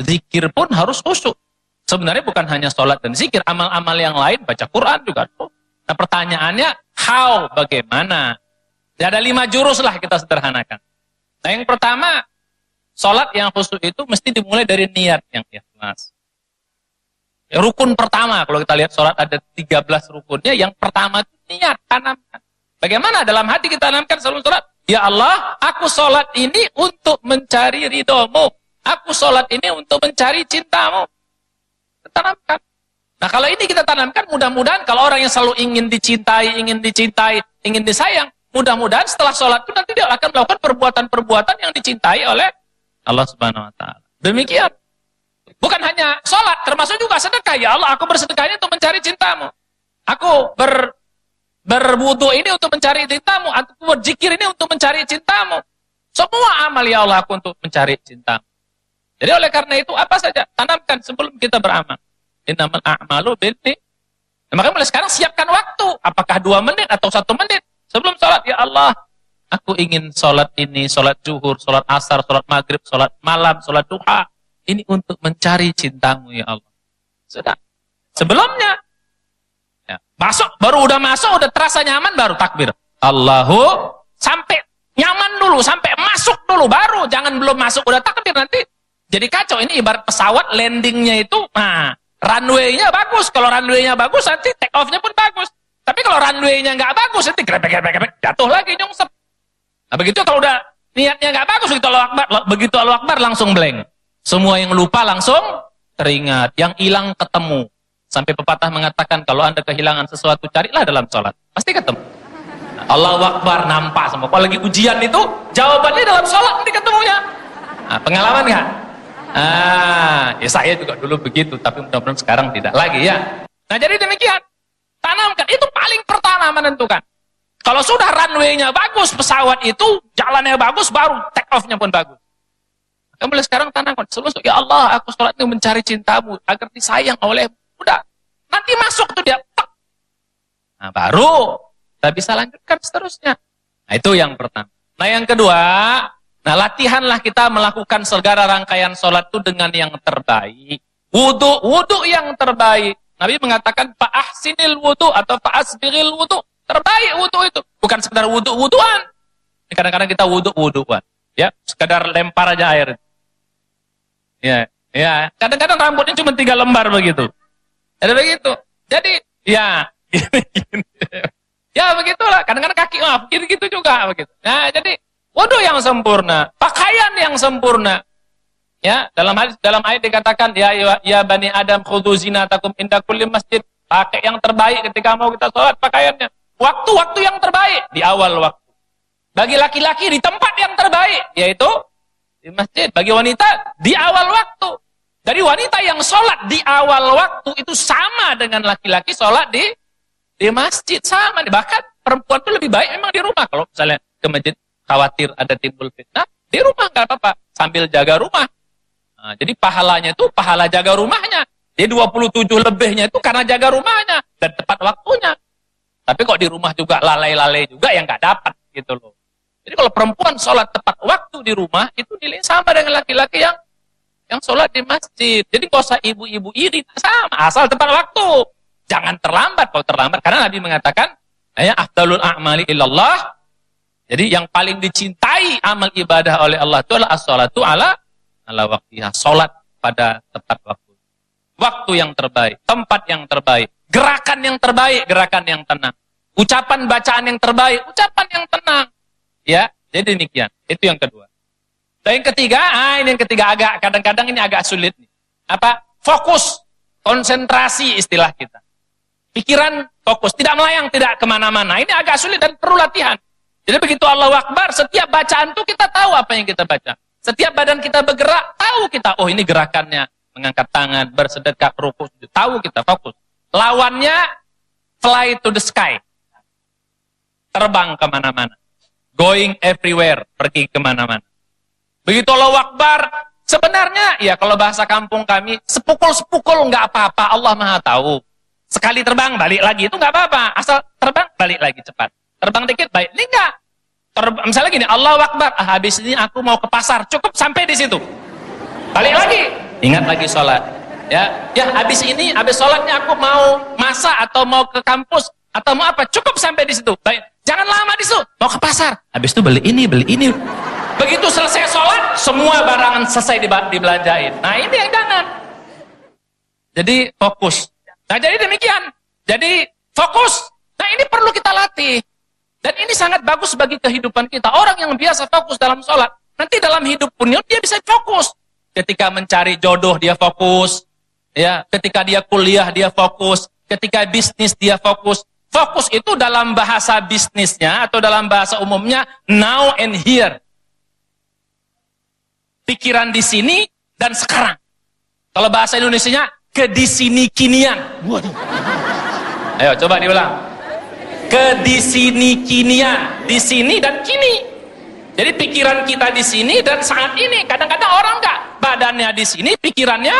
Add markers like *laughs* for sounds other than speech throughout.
Zikir pun harus khusyuk. Sebenarnya bukan hanya sholat dan zikir, amal-amal yang lain, baca Quran juga. Nah pertanyaannya, how, bagaimana? Ya, ada lima jurus lah kita sederhanakan. Nah yang pertama, sholat yang khusyuk itu mesti dimulai dari niat yang ikhlas. Ya, rukun pertama, kalau kita lihat sholat ada 13 rukunnya, yang pertama itu niat, tanamkan. Bagaimana dalam hati kita tanamkan sebelum sholat? Ya Allah, aku sholat ini untuk mencari ridhomu. Aku sholat ini untuk mencari cintamu. Tanamkan. Nah kalau ini kita tanamkan, mudah-mudahan kalau orang yang selalu ingin dicintai, ingin dicintai, ingin disayang, mudah-mudahan setelah sholat itu nanti dia akan melakukan perbuatan-perbuatan yang dicintai oleh Allah Subhanahu Wa Taala. Demikian. Bukan hanya sholat, termasuk juga sedekah. Ya Allah, aku bersedekah ini untuk mencari cintamu. Aku ber berwudu ini untuk mencari cintamu. Aku berzikir ini untuk mencari cintamu. Semua amal ya Allah aku untuk mencari cintamu. Jadi oleh karena itu apa saja tanamkan sebelum kita beramal. Innamal a'malu binni. Nah, maka mulai sekarang siapkan waktu. Apakah dua menit atau satu menit sebelum sholat? Ya Allah, aku ingin sholat ini, sholat zuhur, sholat asar, sholat maghrib, sholat malam, sholat duha. Ini untuk mencari cintamu ya Allah. Sudah. Sebelumnya, ya, masuk, baru udah masuk, udah terasa nyaman, baru takbir. Allahu, sampai nyaman dulu, sampai masuk dulu, baru. Jangan belum masuk, udah takbir nanti jadi kacau ini ibarat pesawat landingnya itu, nah runway-nya bagus. Kalau runway-nya bagus nanti take off-nya pun bagus. Tapi kalau runway-nya nggak bagus nanti grebek grebek grebek jatuh lagi nyungsep. Nah begitu kalau udah niatnya nggak bagus begitu Allah Akbar, begitu Allah Akbar langsung blank. Semua yang lupa langsung teringat, yang hilang ketemu. Sampai pepatah mengatakan kalau Anda kehilangan sesuatu carilah dalam sholat. Pasti ketemu. Allah Akbar nampak semua. Kalau lagi ujian itu jawabannya dalam sholat nanti ketemunya. Nah, pengalaman nggak? Ah, ya saya juga dulu begitu, tapi mudah-mudahan sekarang tidak lagi ya. Nah jadi demikian, tanamkan itu paling pertama menentukan. Kalau sudah runway-nya bagus, pesawat itu jalannya bagus, baru take off-nya pun bagus. Kamu mulai sekarang tanamkan, sebelum ya Allah, aku sholat itu mencari cintamu, agar disayang oleh Udah, nanti masuk tuh dia, tek. Nah baru, kita bisa lanjutkan seterusnya. Nah itu yang pertama. Nah yang kedua, Nah latihanlah kita melakukan segala rangkaian sholat itu dengan yang terbaik. Wudhu, wudhu yang terbaik. Nabi mengatakan, fa'ahsinil wudhu atau fa'asbiril wudhu. Terbaik wudhu itu. Bukan sekedar wudhu-wudhuan. Kadang-kadang kita wudhu-wudhuan. Ya, sekedar lempar aja air. Ya, ya. Kadang-kadang rambutnya cuma tiga lembar begitu. Ada begitu. Jadi, ya, *laughs* ya begitulah. Kadang-kadang kaki maaf, gitu-gitu juga begitu. Nah, jadi Wudhu yang sempurna, pakaian yang sempurna. Ya, dalam hadis dalam ayat dikatakan ya ya, ya bani Adam khudhu zinatakum inda kulli masjid. Pakai yang terbaik ketika mau kita sholat pakaiannya. Waktu-waktu yang terbaik di awal waktu. Bagi laki-laki di tempat yang terbaik yaitu di masjid. Bagi wanita di awal waktu. Dari wanita yang sholat di awal waktu itu sama dengan laki-laki sholat di di masjid sama. Bahkan perempuan itu lebih baik memang di rumah kalau misalnya ke masjid khawatir ada timbul fitnah, di rumah nggak apa-apa, sambil jaga rumah. Nah, jadi pahalanya itu pahala jaga rumahnya. Dia 27 lebihnya itu karena jaga rumahnya dan tepat waktunya. Tapi kok di rumah juga lalai-lalai juga yang nggak dapat gitu loh. Jadi kalau perempuan sholat tepat waktu di rumah itu nilai sama dengan laki-laki yang yang sholat di masjid. Jadi nggak usah ibu-ibu iri sama asal tepat waktu. Jangan terlambat kalau terlambat karena Nabi mengatakan ya afdalul a'mali illallah jadi yang paling dicintai amal ibadah oleh Allah itu adalah as-salatu ala ala waktiha. Salat pada tepat waktu. Waktu yang terbaik, tempat yang terbaik, gerakan yang terbaik, gerakan yang tenang. Ucapan bacaan yang terbaik, ucapan yang tenang. Ya, jadi demikian. Itu yang kedua. Dan yang ketiga, ah ini yang ketiga agak kadang-kadang ini agak sulit nih. Apa? Fokus, konsentrasi istilah kita. Pikiran fokus, tidak melayang, tidak ke mana-mana. Ini agak sulit dan perlu latihan. Jadi begitu Allah Akbar, setiap bacaan itu kita tahu apa yang kita baca. Setiap badan kita bergerak, tahu kita, oh ini gerakannya. Mengangkat tangan, bersedekah, rukuk, tahu kita, fokus. Lawannya, fly to the sky. Terbang ke mana-mana. Going everywhere, pergi ke mana-mana. Begitu Allah Akbar, sebenarnya, ya kalau bahasa kampung kami, sepukul-sepukul nggak apa-apa, Allah maha tahu. Sekali terbang, balik lagi, itu nggak apa-apa. Asal terbang, balik lagi cepat. Terbang dikit baik. Ini enggak. Terbang, misalnya gini, Allah Akbar, ah, habis ini aku mau ke pasar, cukup sampai di situ. Balik lagi. Ingat lagi sholat. Ya, ya habis ini, habis sholatnya aku mau masak atau mau ke kampus atau mau apa? Cukup sampai di situ. Baik, jangan lama di situ. Mau ke pasar. Habis itu beli ini, beli ini. Begitu selesai sholat, semua barangan selesai dibelanjain. Nah ini yang jangan. Jadi fokus. Nah jadi demikian. Jadi fokus. Nah ini perlu kita latih. Dan ini sangat bagus bagi kehidupan kita. Orang yang biasa fokus dalam sholat, nanti dalam hidup pun dia bisa fokus. Ketika mencari jodoh dia fokus, ya. Ketika dia kuliah dia fokus, ketika bisnis dia fokus. Fokus itu dalam bahasa bisnisnya atau dalam bahasa umumnya now and here. Pikiran di sini dan sekarang. Kalau bahasa Indonesia-nya ke di sini kinian. Waduh. Ayo coba diulang. Ke di sini kinian, di sini dan kini. Jadi pikiran kita di sini dan saat ini. Kadang-kadang orang enggak. Badannya di sini, pikirannya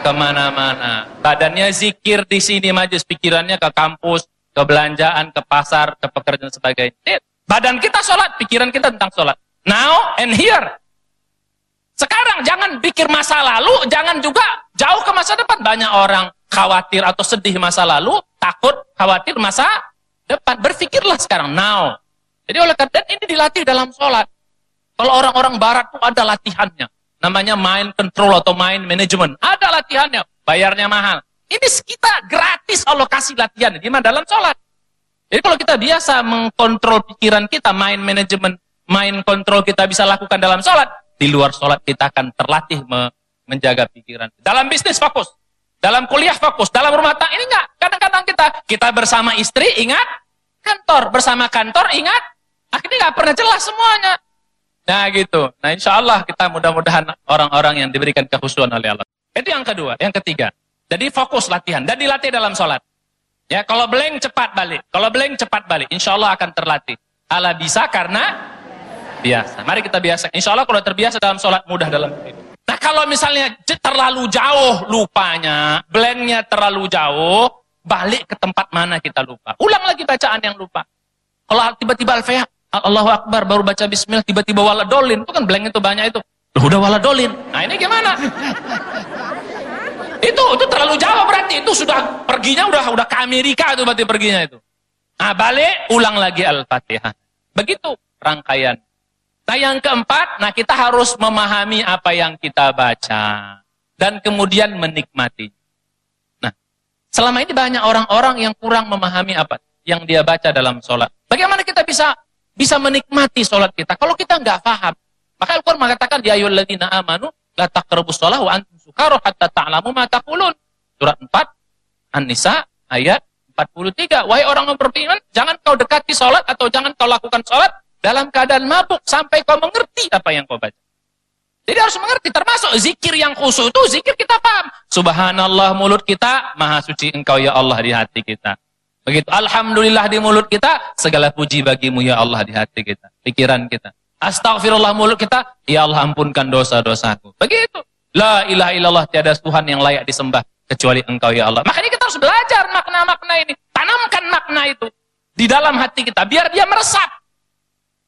ke mana-mana. Badannya zikir di sini majlis, pikirannya ke kampus, ke belanjaan, ke pasar, ke pekerjaan sebagainya. Badan kita sholat, pikiran kita tentang sholat. Now and here. Sekarang jangan pikir masa lalu, jangan juga jauh ke masa depan. Banyak orang khawatir atau sedih masa lalu, takut, khawatir masa depan. Berpikirlah sekarang, now. Jadi oleh karena ini dilatih dalam sholat. Kalau orang-orang barat itu ada latihannya. Namanya mind control atau mind management. Ada latihannya. Bayarnya mahal. Ini kita gratis Allah kasih latihan. Gimana dalam sholat. Jadi kalau kita biasa mengkontrol pikiran kita, mind management, mind control kita bisa lakukan dalam sholat. Di luar sholat kita akan terlatih me menjaga pikiran. Dalam bisnis fokus. Dalam kuliah fokus. Dalam rumah tangga ini enggak. Kita kita bersama istri ingat kantor. Bersama kantor ingat Akhirnya nggak pernah jelas semuanya. Nah gitu. Nah insya Allah kita mudah-mudahan orang-orang yang diberikan kehusuan oleh Allah. Itu yang kedua. Yang ketiga. Jadi fokus latihan. Dan dilatih dalam sholat. Ya, kalau blank cepat balik. Kalau blank cepat balik. Insya Allah akan terlatih. Allah bisa karena biasa. Mari kita biasa. Insya Allah kalau terbiasa dalam sholat mudah dalam hidup. Nah kalau misalnya terlalu jauh lupanya, blanknya terlalu jauh, balik ke tempat mana kita lupa. Ulang lagi bacaan yang lupa. Kalau tiba-tiba Al-Fatihah, Allahu Akbar baru baca bismillah tiba-tiba waladolin. Itu kan blank itu banyak itu. Loh, udah waladolin. Nah ini gimana? *laughs* Itu itu terlalu jauh berarti. Itu sudah perginya udah udah ke Amerika itu berarti perginya itu. Nah balik ulang lagi Al-Fatihah. Begitu rangkaian. Nah yang keempat nah kita harus memahami apa yang kita baca. Dan kemudian menikmati nah selama ini banyak orang-orang yang kurang memahami apa yang dia baca dalam sholat bagaimana kita bisa bisa menikmati sholat kita. Kalau kita nggak paham, maka Al-Quran mengatakan di ayat ladina amanu la taqrabus sholah wa antum sukaru hatta ta'lamu ma taqulun. Surat 4 An-Nisa ayat 43. Wahai orang yang beriman, jangan kau dekati sholat atau jangan kau lakukan sholat dalam keadaan mabuk sampai kau mengerti apa yang kau baca. Jadi harus mengerti, termasuk zikir yang khusus itu zikir kita paham. Subhanallah mulut kita, maha suci engkau ya Allah di hati kita. Begitu. Alhamdulillah di mulut kita, segala puji bagimu ya Allah di hati kita, pikiran kita. Astagfirullah mulut kita, ya Allah ampunkan dosa-dosaku. Begitu. La ilaha illallah tiada Tuhan yang layak disembah kecuali engkau ya Allah. Makanya kita harus belajar makna-makna ini. Tanamkan makna itu di dalam hati kita biar dia meresap.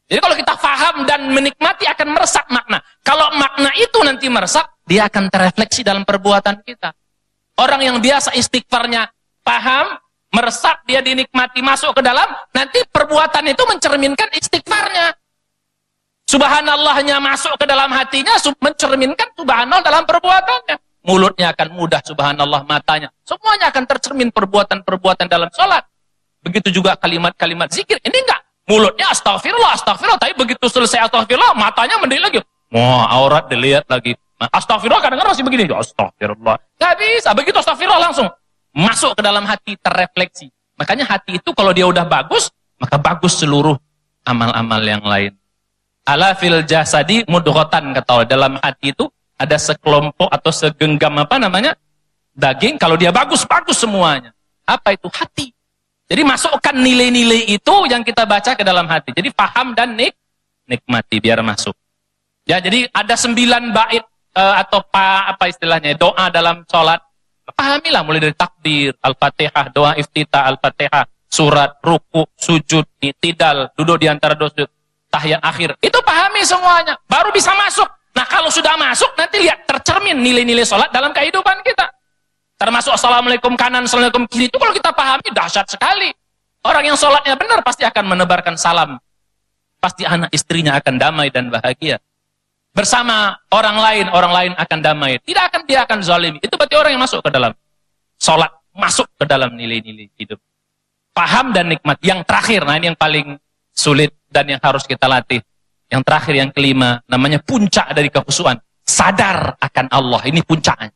Jadi kalau kita faham dan menikmati akan meresap makna. Kalau makna itu nanti meresap, dia akan terefleksi dalam perbuatan kita. Orang yang biasa istighfarnya paham, meresap, dia dinikmati, masuk ke dalam, nanti perbuatan itu mencerminkan istighfarnya. Subhanallahnya masuk ke dalam hatinya, mencerminkan subhanallah dalam perbuatannya. Mulutnya akan mudah, subhanallah matanya. Semuanya akan tercermin perbuatan-perbuatan dalam sholat. Begitu juga kalimat-kalimat zikir. Ini enggak. Mulutnya astagfirullah, astagfirullah. Tapi begitu selesai astagfirullah, matanya mending lagi. Wah, aurat dilihat lagi. Astagfirullah kadang-kadang masih begini. Astagfirullah. Gak bisa. Begitu astagfirullah langsung masuk ke dalam hati terrefleksi. Makanya hati itu kalau dia udah bagus, maka bagus seluruh amal-amal yang lain. Ala fil jasadi mudghatan kata Allah. Dalam hati itu ada sekelompok atau segenggam apa namanya? Daging, kalau dia bagus, bagus semuanya. Apa itu? Hati. Jadi masukkan nilai-nilai itu yang kita baca ke dalam hati. Jadi paham dan nik nikmati biar masuk. Ya, jadi ada sembilan bait uh, atau pa, apa istilahnya doa dalam sholat Pahamilah mulai dari takdir, Al-Fatihah, doa iftitah, Al-Fatihah, surat, ruku, sujud, itidal, duduk di antara dua sujud, tahiyat akhir. Itu pahami semuanya. Baru bisa masuk Nah kalau sudah masuk, nanti lihat tercermin nilai-nilai sholat dalam kehidupan kita. Termasuk Assalamualaikum kanan, Assalamualaikum kiri. Itu kalau kita pahami, dahsyat sekali. Orang yang sholatnya benar pasti akan menebarkan salam. Pasti anak istrinya akan damai dan bahagia. Bersama orang lain, orang lain akan damai. Tidak akan dia akan zalimi. Itu berarti orang yang masuk ke dalam sholat. Masuk ke dalam nilai-nilai hidup. Paham dan nikmat. Yang terakhir, nah ini yang paling sulit dan yang harus kita latih yang terakhir, yang kelima, namanya puncak dari kekhusuan. Sadar akan Allah, ini puncaknya.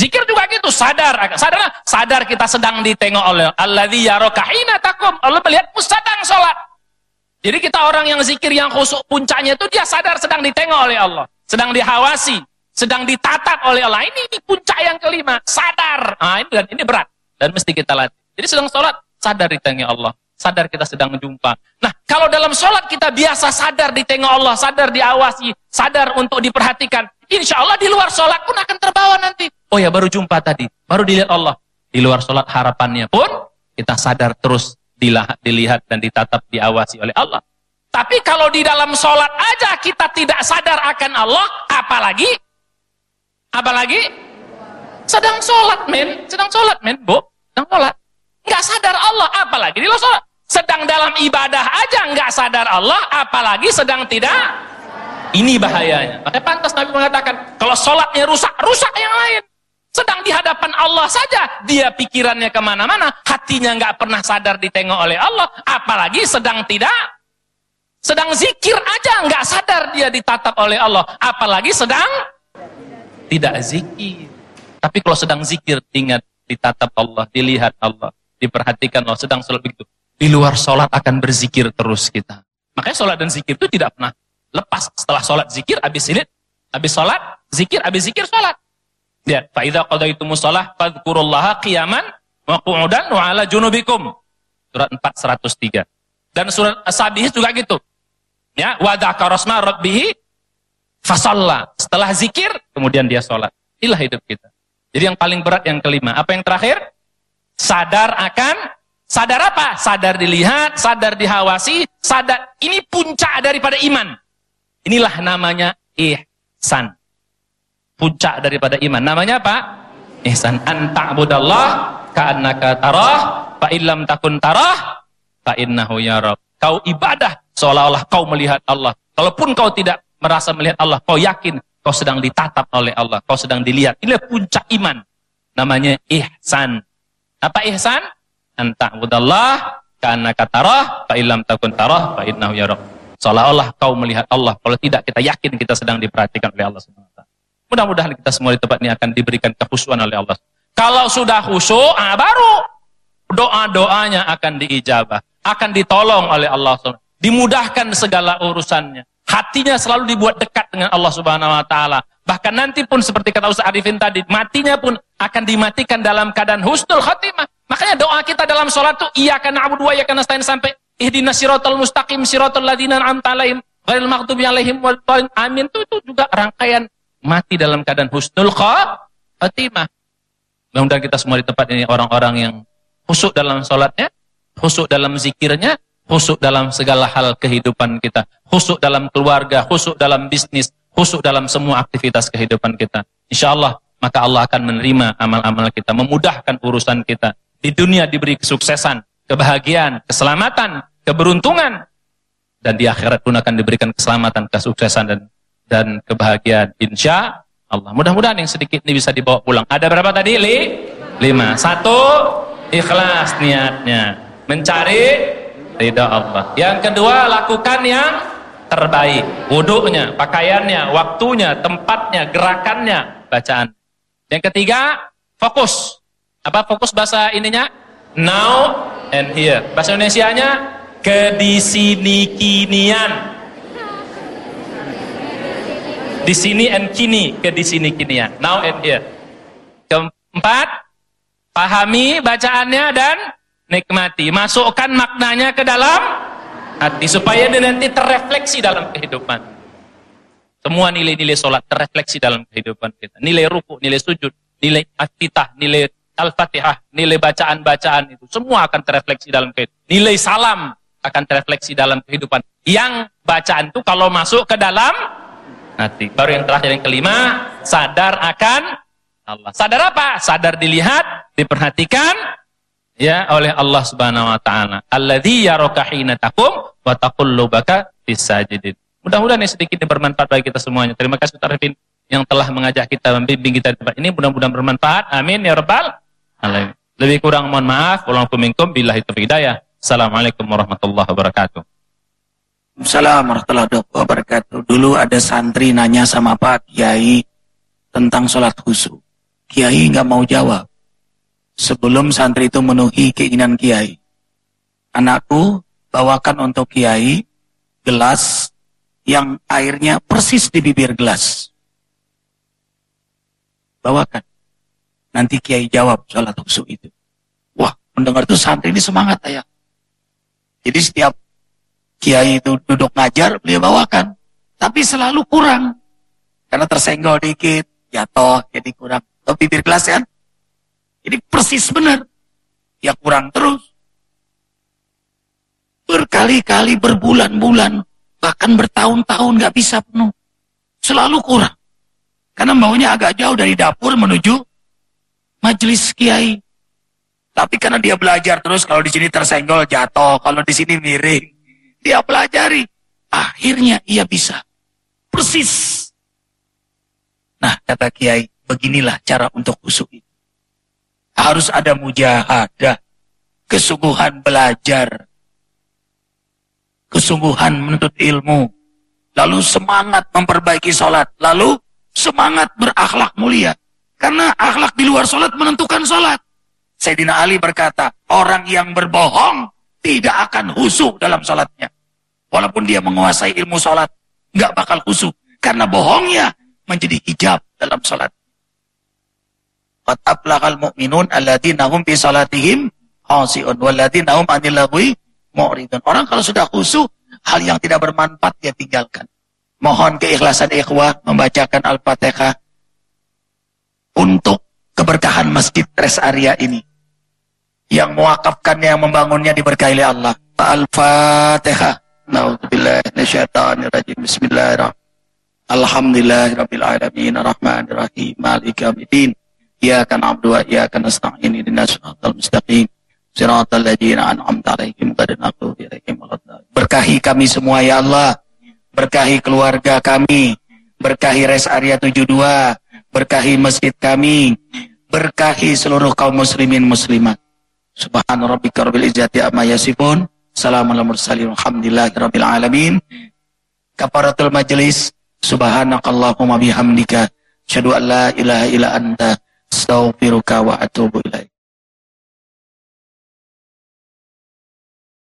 Zikir juga gitu, sadar. Sadar, sadar kita sedang ditengok oleh Allah yaraka hina takum. Allah melihatmu sedang sholat. Jadi kita orang yang zikir yang khusuk puncaknya itu dia sadar sedang ditengok oleh Allah. Sedang dihawasi, sedang ditatap oleh Allah. Ini, ini puncak yang kelima, sadar. Nah, ini, dan ini berat. Dan mesti kita latih. Jadi sedang sholat, sadar ditengok Allah sadar kita sedang menjumpa. Nah, kalau dalam sholat kita biasa sadar di tengok Allah, sadar diawasi, sadar untuk diperhatikan. Insya Allah di luar sholat pun akan terbawa nanti. Oh ya, baru jumpa tadi, baru dilihat Allah. Di luar sholat harapannya pun kita sadar terus dilihat, dan ditatap, diawasi oleh Allah. Tapi kalau di dalam sholat aja kita tidak sadar akan Allah, apalagi, apalagi sedang sholat men, sedang sholat men, bu, sedang sholat. Nggak sadar Allah, apalagi di luar sholat. Sedang dalam ibadah aja nggak sadar Allah, apalagi sedang tidak. Ini bahayanya. Makanya pantas Nabi mengatakan, kalau sholatnya rusak, rusak yang lain. Sedang di hadapan Allah saja, dia pikirannya ke mana-mana, hatinya nggak pernah sadar ditengok oleh Allah, apalagi sedang tidak. Sedang zikir aja nggak sadar dia ditatap oleh Allah, apalagi sedang tidak zikir. Tapi kalau sedang zikir, ingat ditatap Allah, dilihat Allah, diperhatikan Allah, sedang sholat begitu di luar sholat akan berzikir terus kita. Makanya sholat dan zikir itu tidak pernah lepas. Setelah sholat zikir, habis ini, habis sholat, zikir, habis zikir, sholat. Lihat, fa'idha qadaitum sholah, fadkurullaha qiyaman, wa qu'udan wa ala junubikum. Surat 4, 103. Dan surat As-Sabih juga gitu. Ya, wa dhakarosma rabbihi fasalla. Setelah zikir, kemudian dia sholat. Inilah hidup kita. Jadi yang paling berat yang kelima. Apa yang terakhir? Sadar akan Sadar apa? Sadar dilihat, sadar dihawasi, sadar ini puncak daripada iman. Inilah namanya ihsan. Puncak daripada iman. Namanya apa? Ihsan. Anta'budallah ka'annaka tarah, fa illam takun tarah, fa innahu yarab. Kau ibadah seolah-olah kau melihat Allah. Kalaupun kau tidak merasa melihat Allah, kau yakin kau sedang ditatap oleh Allah, kau sedang dilihat. Inilah puncak iman. Namanya ihsan. Apa ihsan? anta'budallah karena katarah fa illam takun tarah fa innahu yarak. Seolah-olah kau melihat Allah, kalau tidak kita yakin kita sedang diperhatikan oleh Allah Subhanahu Mudah-mudahan kita semua di tempat ini akan diberikan kekhusyuan oleh Allah. Kalau sudah khusyuk, ah, baru doa-doanya akan diijabah, akan ditolong oleh Allah Subhanahu Dimudahkan segala urusannya. Hatinya selalu dibuat dekat dengan Allah Subhanahu wa taala. Bahkan nanti pun seperti kata Ustaz Arifin tadi, matinya pun akan dimatikan dalam keadaan husnul khatimah. Makanya doa kita dalam sholat tuh iya karena abu dua ya karena stain sampai ihdinas siratal mustaqim siratal ladzina an'amta alaihim ghairil maghdubi alaihim. Amin itu, itu juga rangkaian mati dalam keadaan husnul khatimah. Mudah-mudahan kita semua di tempat ini orang-orang yang khusyuk dalam sholatnya, khusyuk dalam zikirnya, khusyuk dalam segala hal kehidupan kita, khusyuk dalam keluarga, khusyuk dalam bisnis, khusyuk dalam semua aktivitas kehidupan kita. Insya Allah, maka Allah akan menerima amal-amal kita, memudahkan urusan kita, di dunia diberi kesuksesan, kebahagiaan, keselamatan, keberuntungan. Dan di akhirat pun akan diberikan keselamatan, kesuksesan, dan dan kebahagiaan. Insya Allah. Mudah-mudahan yang sedikit ini bisa dibawa pulang. Ada berapa tadi? Li? Lima. Satu, ikhlas niatnya. Mencari ridha Allah. Yang kedua, lakukan yang terbaik. Wuduknya, pakaiannya, waktunya, tempatnya, gerakannya, bacaan. Yang ketiga, fokus. Apa fokus bahasa ininya? Now and here. Bahasa Indonesia-nya ke di sini kinian. Di sini and kini, ke di sini kinian. Now and here. Keempat, pahami bacaannya dan nikmati. Masukkan maknanya ke dalam hati supaya dia nanti terrefleksi dalam kehidupan. Semua nilai-nilai sholat terrefleksi dalam kehidupan kita. Nilai ruku, nilai sujud, nilai aktivitas, nilai Al-Fatihah, nilai bacaan-bacaan itu semua akan terefleksi dalam kehidupan. Nilai salam akan terefleksi dalam kehidupan. Yang bacaan itu kalau masuk ke dalam hati. Baru yang terakhir yang kelima, sadar akan Allah. Sadar apa? Sadar dilihat, diperhatikan ya oleh Allah Subhanahu wa taala. Alladzi yaraka hina taqum wa taqullubaka fisajidin. Mudah-mudahan ini sedikit bermanfaat bagi kita semuanya. Terima kasih Ustaz Arifin yang telah mengajak kita membimbing kita di ini. Mudah-mudahan bermanfaat. Amin ya rabbal alamin. Lebih kurang mohon maaf. Wallahu minkum billahi taufiq hidayah. Assalamualaikum warahmatullahi wabarakatuh. Assalamualaikum warahmatullahi wabarakatuh. Dulu ada santri nanya sama Pak Kiai tentang sholat khusyuk. Kiai nggak mau jawab. Sebelum santri itu memenuhi keinginan Kiai. Anakku bawakan untuk Kiai gelas yang airnya persis di bibir gelas. Bawakan. Nanti Kiai jawab sholat khusyuk itu. Wah, mendengar itu santri ini semangat ayah. Jadi setiap kiai itu duduk ngajar, beliau bawakan. Tapi selalu kurang. Karena tersenggol dikit, jatuh, jadi kurang. Atau bibir gelas kan? Jadi persis benar. Ya kurang terus. Berkali-kali, berbulan-bulan, bahkan bertahun-tahun nggak bisa penuh. Selalu kurang. Karena maunya agak jauh dari dapur menuju majelis kiai. Tapi karena dia belajar terus kalau di sini tersenggol jatuh, kalau di sini miring. Dia pelajari. Akhirnya ia bisa. Persis. Nah, kata Kiai, beginilah cara untuk khusyuk itu. Harus ada mujahadah, kesungguhan belajar, kesungguhan menuntut ilmu, lalu semangat memperbaiki sholat, lalu semangat berakhlak mulia. Karena akhlak di luar sholat menentukan sholat. Sayyidina Ali berkata, orang yang berbohong tidak akan khusyuk dalam sholatnya. Walaupun dia menguasai ilmu sholat, nggak bakal khusyuk. Karena bohongnya menjadi hijab dalam sholat. Qad mu'minun alladzina hum fi salatihim khasi'un walladzina hum 'anil mu'ridun. Orang kalau sudah khusyuk, hal yang tidak bermanfaat dia tinggalkan. Mohon keikhlasan ikhwah membacakan Al-Fatihah untuk keberkahan masjid rest area ini yang mewakafkannya, yang membangunnya diberkahi Allah. Al-Fatihah. Nauzubillahi Bismillahirrahmanirrahim. Alhamdulillahirabbil alamin arrahmanir rahim maliki yaumiddin. Iyyaka na'budu wa iyyaka nasta'in ihdinas siratal mustaqim. Siratal ladzina an'amta 'alaihim ghairil maghdubi 'alaihim Berkahi kami semua ya Allah. Berkahi keluarga kami. Berkahi res area 72. Berkahi masjid kami. Berkahi seluruh kaum muslimin muslimat. Subhana rabbika rabbil izzati amma yasifun. Salamun alal mursalin. Alhamdulillahi rabbil alamin. Kafaratul majlis. Subhanakallahumma bihamdika. Asyhadu an la ilaha illa anta. Astaghfiruka wa atubu ilaik.